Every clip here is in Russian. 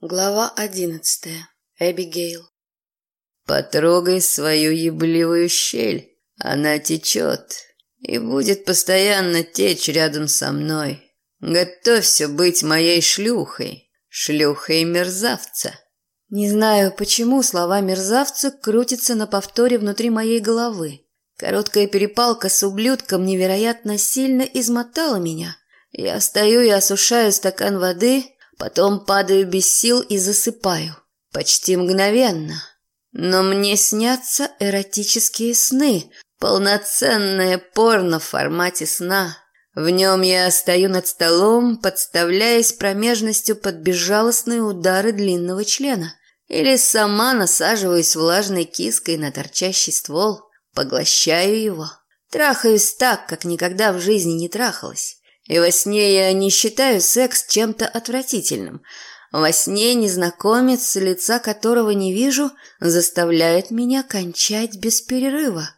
Глава одиннадцатая. Эбигейл. Потрогай свою ебливую щель. Она течет и будет постоянно течь рядом со мной. Готовься быть моей шлюхой, шлюхой мерзавца. Не знаю, почему слова мерзавца крутятся на повторе внутри моей головы. Короткая перепалка с ублюдком невероятно сильно измотала меня. Я стою и осушаю стакан воды, Потом падаю без сил и засыпаю. Почти мгновенно. Но мне снятся эротические сны, полноценное порно в формате сна. В нем я стою над столом, подставляясь промежностью под безжалостные удары длинного члена. Или сама насаживаюсь влажной киской на торчащий ствол, поглощаю его. Трахаюсь так, как никогда в жизни не трахалась. И во сне я не считаю секс чем-то отвратительным. Во сне незнакомец, лица которого не вижу, заставляет меня кончать без перерыва.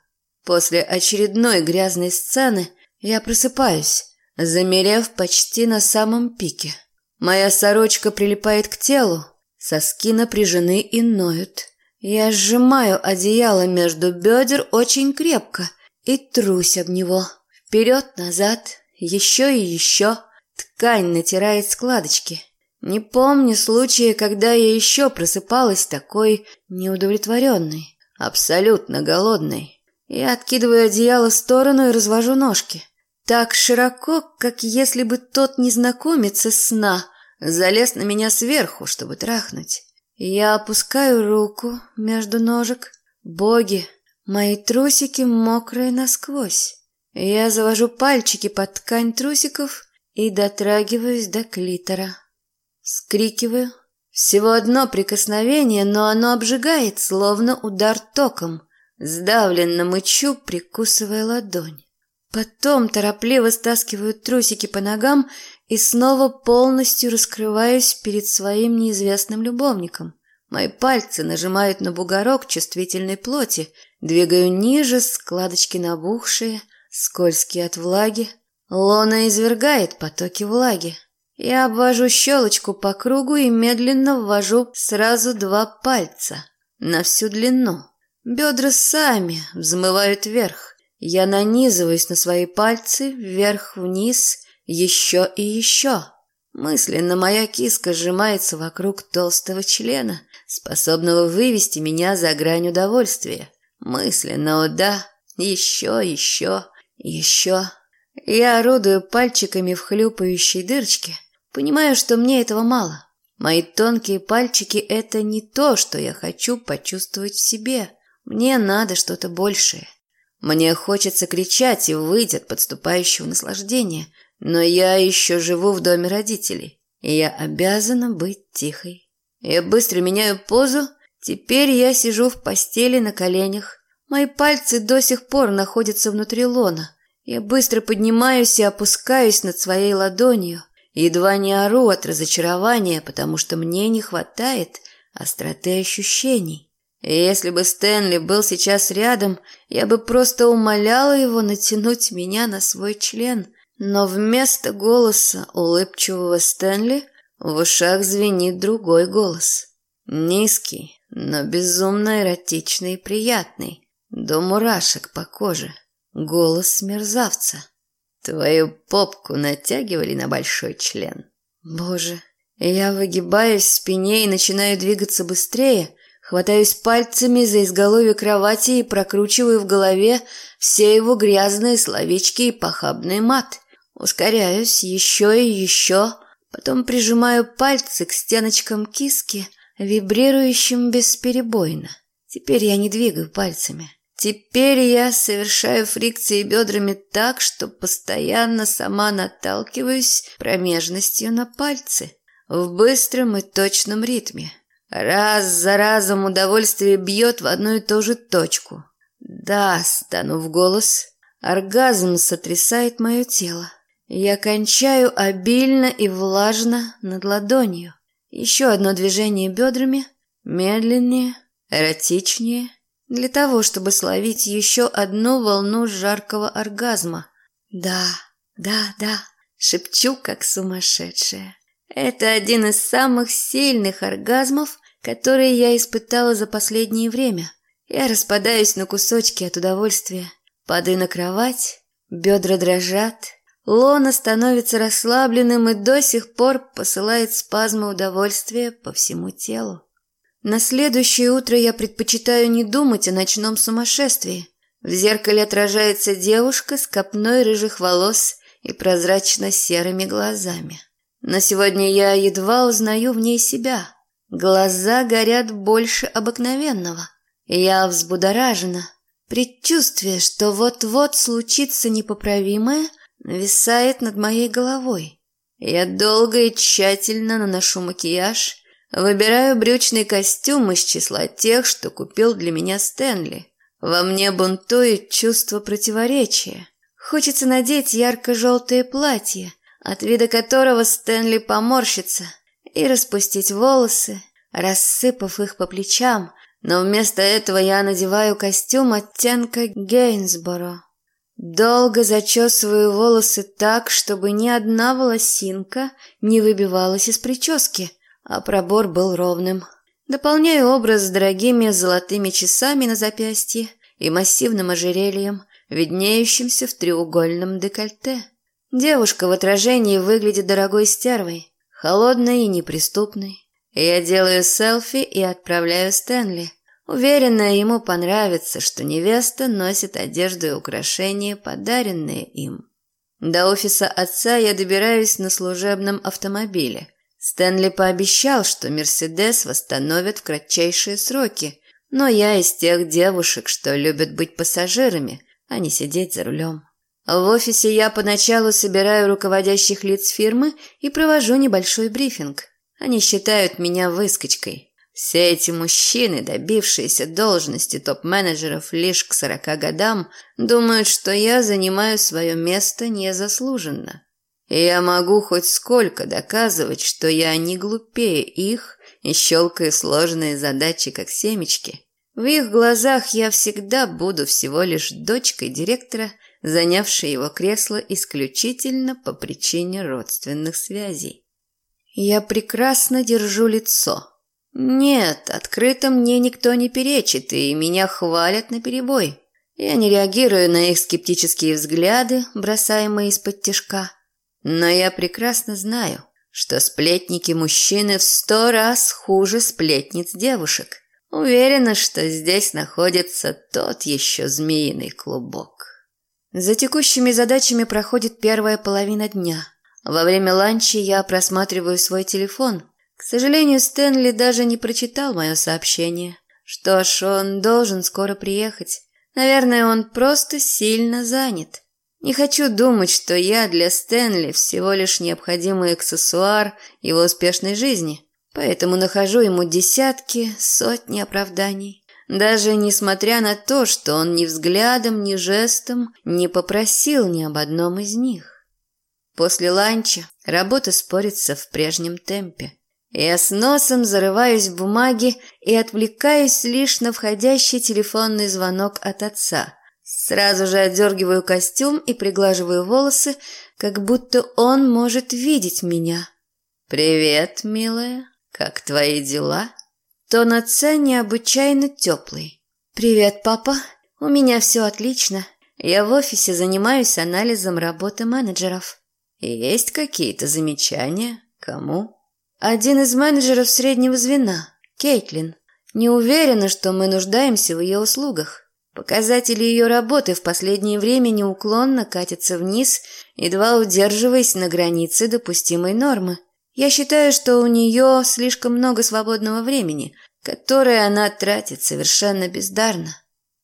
После очередной грязной сцены я просыпаюсь, замерев почти на самом пике. Моя сорочка прилипает к телу, соски напряжены и ноют. Я сжимаю одеяло между бедер очень крепко и трусь об него. Вперед-назад, еще и еще. Ткань натирает складочки. Не помню случая, когда я еще просыпалась такой неудовлетворенной, абсолютно голодной. Я откидываю одеяло в сторону и развожу ножки. Так широко, как если бы тот незнакомец из сна залез на меня сверху, чтобы трахнуть. Я опускаю руку между ножек. Боги, мои трусики мокрые насквозь. Я завожу пальчики под ткань трусиков и дотрагиваюсь до клитора. Скрикиваю. Всего одно прикосновение, но оно обжигает, словно удар током. Сдавленно мычу, прикусывая ладонь. Потом торопливо стаскиваю трусики по ногам и снова полностью раскрываюсь перед своим неизвестным любовником. Мои пальцы нажимают на бугорок чувствительной плоти, двигаю ниже, складочки набухшие, скользкий от влаги. Лона извергает потоки влаги. Я обвожу щелочку по кругу и медленно ввожу сразу два пальца на всю длину. Бедра сами взмывают вверх. Я нанизываюсь на свои пальцы вверх-вниз, еще и еще. Мысленно моя киска сжимается вокруг толстого члена, способного вывести меня за грань удовольствия. Мысленно, о да, еще, еще. Еще. Я орудую пальчиками в хлюпающей дырочке. Понимаю, что мне этого мало. Мои тонкие пальчики – это не то, что я хочу почувствовать в себе. Мне надо что-то большее. Мне хочется кричать и выйти от подступающего наслаждения, но я еще живу в доме родителей, и я обязана быть тихой. Я быстро меняю позу, теперь я сижу в постели на коленях, Мои пальцы до сих пор находятся внутри лона. Я быстро поднимаюсь и опускаюсь над своей ладонью. Едва не ору от разочарования, потому что мне не хватает остроты ощущений. И если бы Стэнли был сейчас рядом, я бы просто умоляла его натянуть меня на свой член. Но вместо голоса улыбчивого Стэнли в ушах звенит другой голос. Низкий, но безумно эротичный и приятный. До мурашек по коже. Голос мерзавца. Твою попку натягивали на большой член. Боже, я выгибаюсь в спине и начинаю двигаться быстрее, хватаюсь пальцами за изголовье кровати и прокручиваю в голове все его грязные словечки и похабный мат. Ускоряюсь еще и еще, потом прижимаю пальцы к стеночкам киски, вибрирующим бесперебойно. Теперь я не двигаю пальцами. Теперь я совершаю фрикции бедрами так, что постоянно сама наталкиваюсь промежностью на пальцы в быстром и точном ритме. Раз за разом удовольствие бьет в одну и ту же точку. Да, стану в голос. Оргазм сотрясает мое тело. Я кончаю обильно и влажно над ладонью. Еще одно движение бедрами, медленнее, эротичнее – для того, чтобы словить еще одну волну жаркого оргазма. Да, да, да, шепчу, как сумасшедшая. Это один из самых сильных оргазмов, которые я испытала за последнее время. Я распадаюсь на кусочки от удовольствия, падаю на кровать, бедра дрожат, лона становится расслабленным и до сих пор посылает спазмы удовольствия по всему телу. На следующее утро я предпочитаю не думать о ночном сумасшествии. В зеркале отражается девушка с копной рыжих волос и прозрачно-серыми глазами. Но сегодня я едва узнаю в ней себя. Глаза горят больше обыкновенного. Я взбудоражена. Предчувствие, что вот-вот случится непоправимое, нависает над моей головой. Я долго и тщательно наношу макияж, выбираю брючный костюм из числа тех, что купил для меня Стэнли. Во мне бунтует чувство противоречия. Хочется надеть ярко-желтое платье, от вида которого Стэнли поморщится, и распустить волосы, рассыпав их по плечам, но вместо этого я надеваю костюм оттенка Гейнсборо. Долго зачесываю волосы так, чтобы ни одна волосинка не выбивалась из прически, а пробор был ровным. Дополняю образ с дорогими золотыми часами на запястье и массивным ожерельем, виднеющимся в треугольном декольте. Девушка в отражении выглядит дорогой стервой, холодной и неприступной. Я делаю селфи и отправляю Стэнли. Уверена, ему понравится, что невеста носит одежду и украшения, подаренные им. До офиса отца я добираюсь на служебном автомобиле. Стэнли пообещал, что «Мерседес» восстановят в кратчайшие сроки, но я из тех девушек, что любят быть пассажирами, а не сидеть за рулем. В офисе я поначалу собираю руководящих лиц фирмы и провожу небольшой брифинг. Они считают меня выскочкой. Все эти мужчины, добившиеся должности топ-менеджеров лишь к сорока годам, думают, что я занимаю свое место незаслуженно. Я могу хоть сколько доказывать, что я не глупее их и щелкаю сложные задачи, как семечки. В их глазах я всегда буду всего лишь дочкой директора – занявший его кресло исключительно по причине родственных связей. Я прекрасно держу лицо. Нет, открыто мне никто не перечит, и меня хвалят на перебой. Я не реагирую на их скептические взгляды, бросаемые из-под тяжка. Но я прекрасно знаю, что сплетники мужчины в сто раз хуже сплетниц девушек. Уверена, что здесь находится тот еще змеиный клубок. За текущими задачами проходит первая половина дня. Во время ланча я просматриваю свой телефон. К сожалению, Стэнли даже не прочитал мое сообщение. Что ж, он должен скоро приехать. Наверное, он просто сильно занят. Не хочу думать, что я для Стэнли всего лишь необходимый аксессуар его успешной жизни. Поэтому нахожу ему десятки, сотни оправданий. Даже несмотря на то, что он ни взглядом, ни жестом не попросил ни об одном из них. После ланча работа спорится в прежнем темпе. Я с носом зарываюсь в бумаги и отвлекаюсь лишь на входящий телефонный звонок от отца. Сразу же отдергиваю костюм и приглаживаю волосы, как будто он может видеть меня. «Привет, милая. Как твои дела?» Тон отца необычайно теплый. «Привет, папа. У меня все отлично. Я в офисе занимаюсь анализом работы менеджеров». «Есть какие-то замечания? Кому?» «Один из менеджеров среднего звена, Кейтлин. Не уверена, что мы нуждаемся в ее услугах. Показатели ее работы в последнее время неуклонно катятся вниз, едва удерживаясь на границе допустимой нормы. Я считаю, что у нее слишком много свободного времени, которое она тратит совершенно бездарно.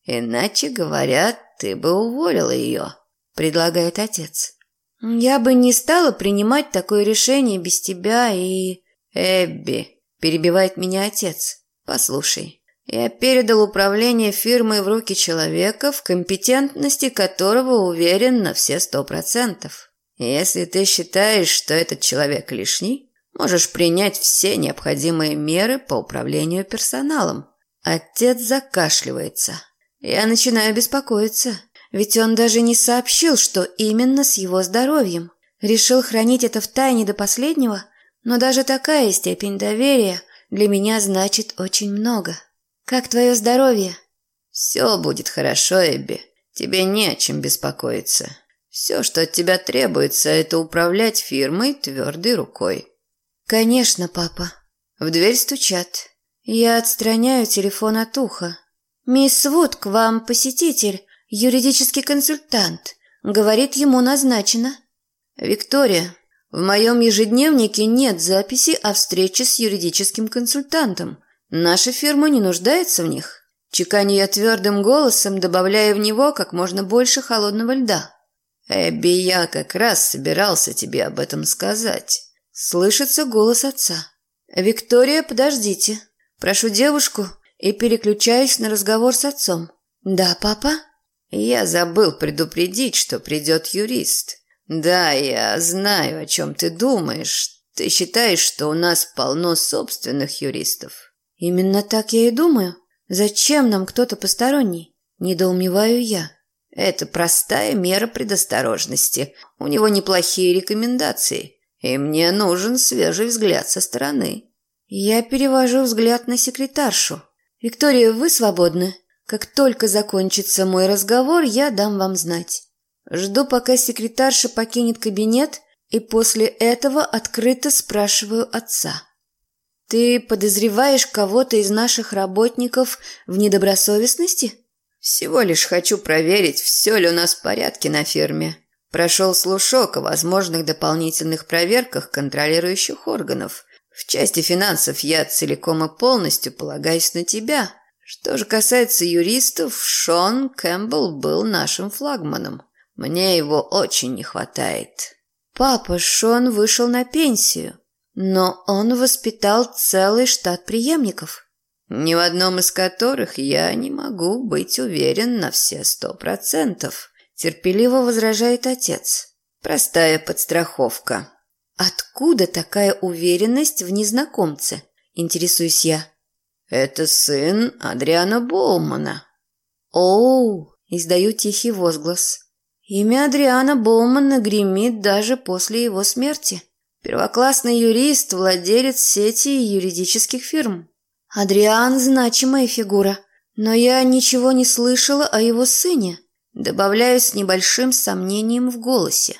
Иначе говоря, ты бы уволила ее, предлагает отец. Я бы не стала принимать такое решение без тебя и... Эбби, перебивает меня отец. Послушай, я передал управление фирмой в руки человека, в компетентности которого уверен на все сто процентов. Если ты считаешь, что этот человек лишний, можешь принять все необходимые меры по управлению персоналом. Отец закашливается. Я начинаю беспокоиться, ведь он даже не сообщил, что именно с его здоровьем. Решил хранить это в тайне до последнего, но даже такая степень доверия для меня значит очень много. Как твое здоровье? Все будет хорошо, Эбби. Тебе не о чем беспокоиться. Все, что от тебя требуется, это управлять фирмой твердой рукой. Конечно, папа. В дверь стучат. Я отстраняю телефон от уха. «Мисс Вуд, к вам посетитель, юридический консультант. Говорит, ему назначено». «Виктория, в моем ежедневнике нет записи о встрече с юридическим консультантом. Наша фирма не нуждается в них». Чеканю твердым голосом, добавляя в него как можно больше холодного льда. «Эбби, я как раз собирался тебе об этом сказать». Слышится голос отца. «Виктория, подождите. Прошу девушку и переключаюсь на разговор с отцом. «Да, папа?» «Я забыл предупредить, что придет юрист. Да, я знаю, о чем ты думаешь. Ты считаешь, что у нас полно собственных юристов?» «Именно так я и думаю. Зачем нам кто-то посторонний?» Недоумеваю я. «Это простая мера предосторожности. У него неплохие рекомендации, и мне нужен свежий взгляд со стороны». Я перевожу взгляд на секретаршу. «Виктория, вы свободны. Как только закончится мой разговор, я дам вам знать. Жду, пока секретарша покинет кабинет, и после этого открыто спрашиваю отца. Ты подозреваешь кого-то из наших работников в недобросовестности?» «Всего лишь хочу проверить, все ли у нас в порядке на фирме. Прошел слушок о возможных дополнительных проверках контролирующих органов». В части финансов я целиком и полностью полагаюсь на тебя. Что же касается юристов, Шон Кэмпбелл был нашим флагманом. Мне его очень не хватает. Папа Шон вышел на пенсию, но он воспитал целый штат преемников. Ни в одном из которых я не могу быть уверен на все сто процентов. Терпеливо возражает отец. Простая подстраховка. Откуда такая уверенность в незнакомце? Интересуюсь я. Это сын Адриана Боумана. Оу, издаю тихий возглас. Имя Адриана Боумана гремит даже после его смерти. Первоклассный юрист, владелец сети юридических фирм. Адриан – значимая фигура, но я ничего не слышала о его сыне. Добавляю с небольшим сомнением в голосе.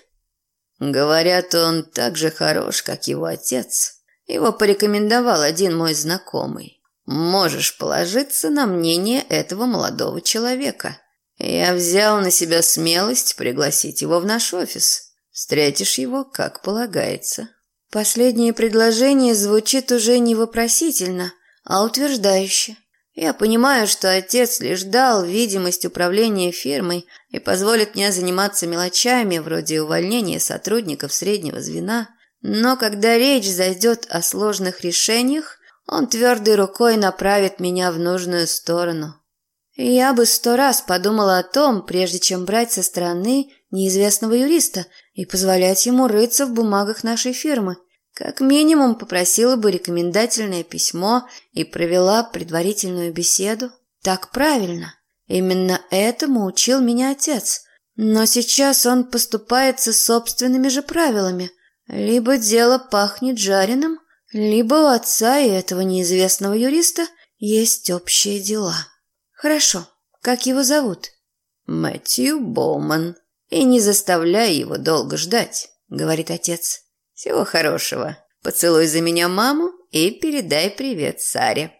Говорят, он так же хорош, как его отец. Его порекомендовал один мой знакомый. Можешь положиться на мнение этого молодого человека. Я взял на себя смелость пригласить его в наш офис. Встретишь его, как полагается. Последнее предложение звучит уже не вопросительно, а утверждающе. Я понимаю, что отец лишь дал видимость управления фирмой и позволит мне заниматься мелочами, вроде увольнения сотрудников среднего звена. Но когда речь зайдет о сложных решениях, он твердой рукой направит меня в нужную сторону. я бы сто раз подумала о том, прежде чем брать со стороны неизвестного юриста и позволять ему рыться в бумагах нашей фирмы. Как минимум попросила бы рекомендательное письмо и провела предварительную беседу. Так правильно. Именно этому учил меня отец. Но сейчас он поступается собственными же правилами. Либо дело пахнет жареным, либо у отца и этого неизвестного юриста есть общие дела. Хорошо. Как его зовут? Мэтью Боуман. И не заставляй его долго ждать, говорит отец. Всего хорошего. Поцелуй за меня маму и передай привет Саре.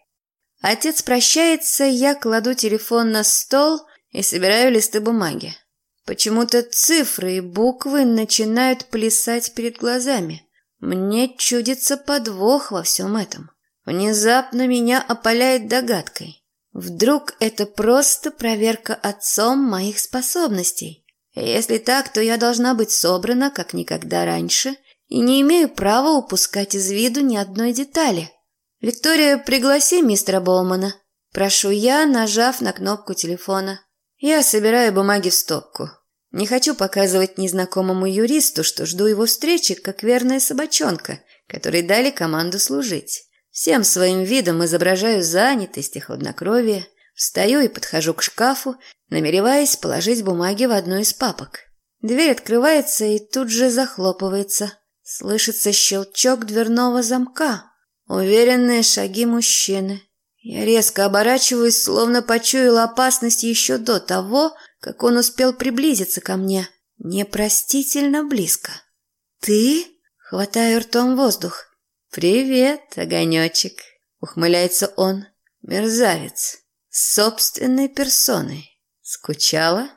Отец прощается, я кладу телефон на стол и собираю листы бумаги. Почему-то цифры и буквы начинают плясать перед глазами. Мне чудится подвох во всем этом. Внезапно меня опаляет догадкой. Вдруг это просто проверка отцом моих способностей? Если так, то я должна быть собрана, как никогда раньше, и не имею права упускать из виду ни одной детали. «Виктория, пригласи мистера Боумана», – прошу я, нажав на кнопку телефона. Я собираю бумаги в стопку. Не хочу показывать незнакомому юристу, что жду его встречи, как верная собачонка, которой дали команду служить. Всем своим видом изображаю занятость и хладнокровие, встаю и подхожу к шкафу, намереваясь положить бумаги в одну из папок. Дверь открывается и тут же захлопывается. Слышится щелчок дверного замка. Уверенные шаги мужчины. Я резко оборачиваюсь, словно почуяла опасность еще до того, как он успел приблизиться ко мне. Непростительно близко. «Ты?» — хватаю ртом воздух. «Привет, огонечек!» — ухмыляется он. «Мерзавец! Собственной персоной! Скучала?»